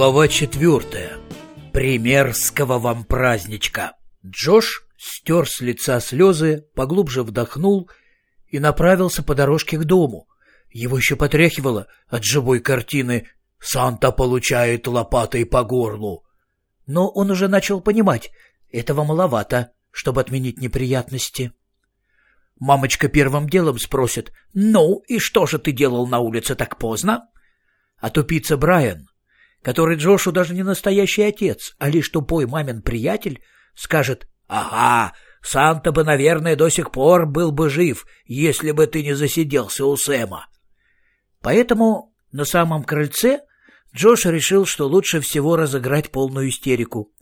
Глава четвертая. Примерского вам праздничка. Джош стер с лица слезы, поглубже вдохнул и направился по дорожке к дому. Его еще потряхивало от живой картины «Санта получает лопатой по горлу». Но он уже начал понимать, этого маловато, чтобы отменить неприятности. Мамочка первым делом спросит «Ну, и что же ты делал на улице так поздно?» А тупица Брайан, который Джошу даже не настоящий отец, а лишь тупой мамин приятель, скажет «Ага, Санта бы, наверное, до сих пор был бы жив, если бы ты не засиделся у Сэма». Поэтому на самом крыльце Джош решил, что лучше всего разыграть полную истерику.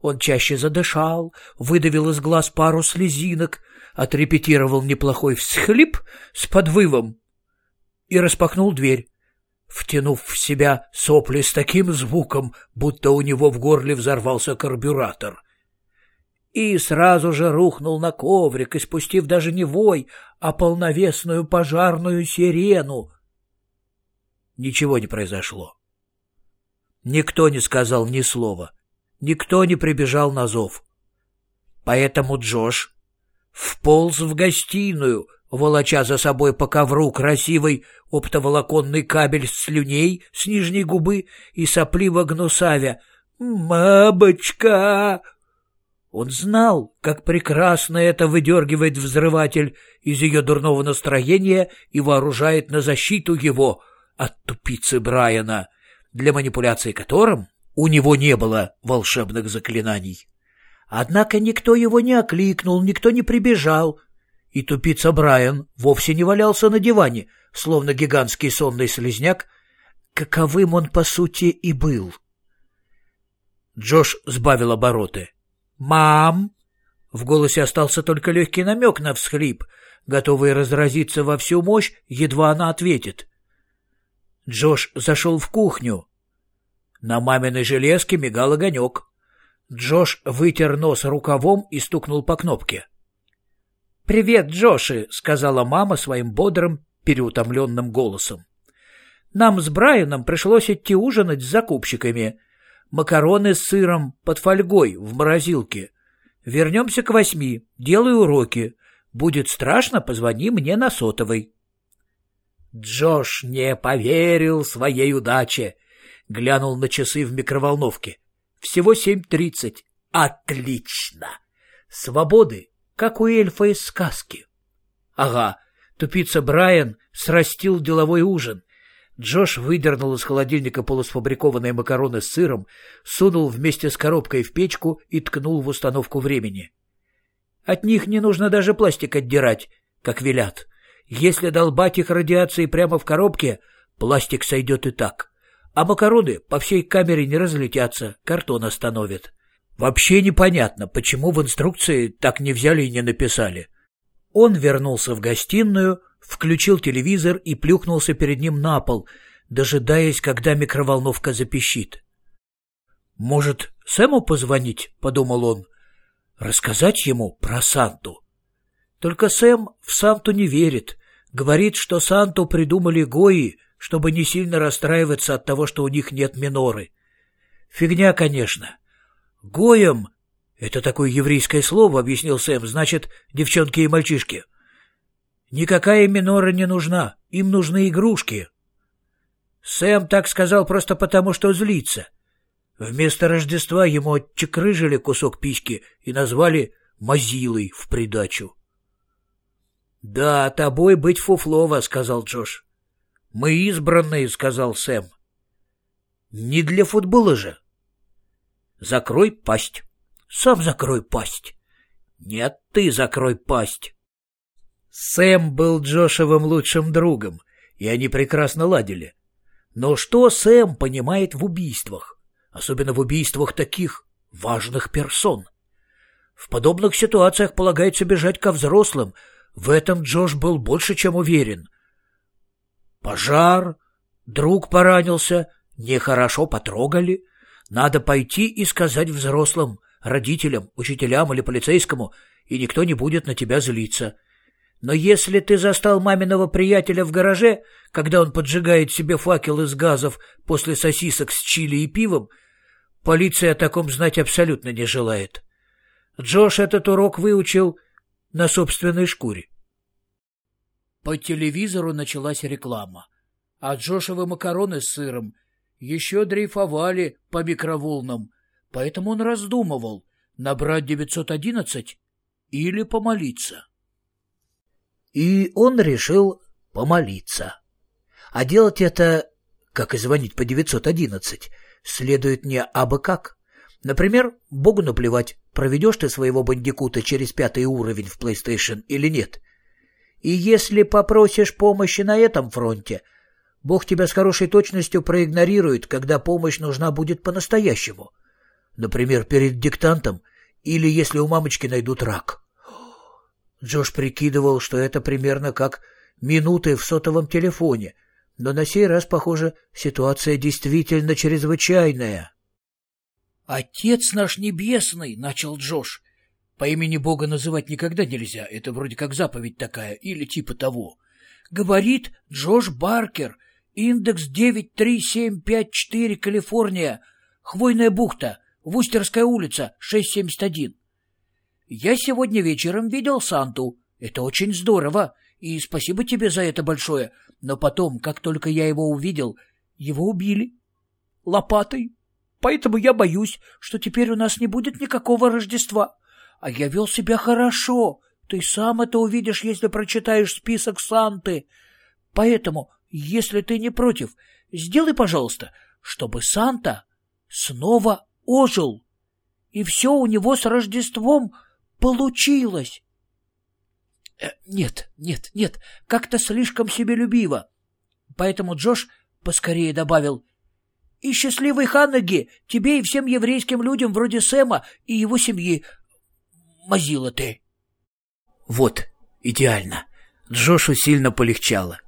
Он чаще задышал, выдавил из глаз пару слезинок, отрепетировал неплохой всхлип с подвывом и распахнул дверь, втянув в себя сопли с таким звуком, будто у него в горле взорвался карбюратор. И сразу же рухнул на коврик, испустив даже не вой, а полновесную пожарную сирену. Ничего не произошло. Никто не сказал ни слова. Никто не прибежал на зов. Поэтому Джош вполз в гостиную, волоча за собой по ковру красивый оптоволоконный кабель слюней с нижней губы и сопливо гнусавя «Мабочка!». Он знал, как прекрасно это выдергивает взрыватель из ее дурного настроения и вооружает на защиту его от тупицы Брайана, для манипуляции которым у него не было волшебных заклинаний. Однако никто его не окликнул, никто не прибежал, и тупица Брайан вовсе не валялся на диване, словно гигантский сонный слезняк, каковым он, по сути, и был. Джош сбавил обороты. «Мам!» В голосе остался только легкий намек на всхлип, готовый разразиться во всю мощь, едва она ответит. Джош зашел в кухню. На маминой железке мигал огонек. Джош вытер нос рукавом и стукнул по кнопке. «Привет, Джоши!» — сказала мама своим бодрым, переутомленным голосом. «Нам с Брайаном пришлось идти ужинать с закупщиками. Макароны с сыром под фольгой в морозилке. Вернемся к восьми, делай уроки. Будет страшно, позвони мне на сотовый». Джош не поверил своей удаче. Глянул на часы в микроволновке. Всего семь тридцать. Отлично! Свободы как у эльфа из сказки. Ага, тупица Брайан срастил деловой ужин. Джош выдернул из холодильника полусфабрикованные макароны с сыром, сунул вместе с коробкой в печку и ткнул в установку времени. От них не нужно даже пластик отдирать, как велят. Если долбать их радиацией прямо в коробке, пластик сойдет и так. А макароны по всей камере не разлетятся, картон остановит. Вообще непонятно, почему в инструкции так не взяли и не написали. Он вернулся в гостиную, включил телевизор и плюхнулся перед ним на пол, дожидаясь, когда микроволновка запищит. «Может, Сэму позвонить?» — подумал он. «Рассказать ему про Санту?» Только Сэм в Санту не верит. Говорит, что Санту придумали Гои, чтобы не сильно расстраиваться от того, что у них нет миноры. Фигня, конечно. Гоем — это такое еврейское слово, — объяснил Сэм, — значит, девчонки и мальчишки. Никакая минора не нужна, им нужны игрушки. Сэм так сказал просто потому, что злится. Вместо Рождества ему отчекрыжили кусок письки и назвали Мазилой в придачу. — Да, тобой быть фуфлово, — сказал Джош. — Мы избранные, — сказал Сэм. — Не для футбола же. Закрой пасть. Сам закрой пасть. Нет, ты закрой пасть. Сэм был Джошевым лучшим другом, и они прекрасно ладили. Но что Сэм понимает в убийствах? Особенно в убийствах таких важных персон. В подобных ситуациях полагается бежать ко взрослым. В этом Джош был больше, чем уверен. Пожар, друг поранился, нехорошо потрогали — надо пойти и сказать взрослым, родителям, учителям или полицейскому, и никто не будет на тебя злиться. Но если ты застал маминого приятеля в гараже, когда он поджигает себе факел из газов после сосисок с чили и пивом, полиция о таком знать абсолютно не желает. Джош этот урок выучил на собственной шкуре. По телевизору началась реклама, а Джошевы макароны с сыром еще дрейфовали по микроволнам, поэтому он раздумывал, набрать 911 или помолиться. И он решил помолиться. А делать это, как и звонить по 911, следует не абы как. Например, Богу наплевать, проведешь ты своего бандикута через пятый уровень в PlayStation или нет. И если попросишь помощи на этом фронте, Бог тебя с хорошей точностью проигнорирует, когда помощь нужна будет по-настоящему. Например, перед диктантом или если у мамочки найдут рак. Джош прикидывал, что это примерно как минуты в сотовом телефоне, но на сей раз, похоже, ситуация действительно чрезвычайная. «Отец наш небесный!» — начал Джош. «По имени Бога называть никогда нельзя, это вроде как заповедь такая, или типа того. Говорит Джош Баркер, индекс 93754, Калифорния, Хвойная бухта, Вустерская улица, 671. Я сегодня вечером видел Санту. Это очень здорово, и спасибо тебе за это большое. Но потом, как только я его увидел, его убили. Лопатой. Поэтому я боюсь, что теперь у нас не будет никакого Рождества. А я вел себя хорошо. Ты сам это увидишь, если прочитаешь список Санты. Поэтому, если ты не против, сделай, пожалуйста, чтобы Санта снова ожил. И все у него с Рождеством получилось. Э, нет, нет, нет, как-то слишком себелюбиво. Поэтому Джош поскорее добавил «И счастливой Ханнаги тебе и всем еврейским людям вроде Сэма и его семьи, Мазила ты». Вот, идеально. Джошу сильно полегчало.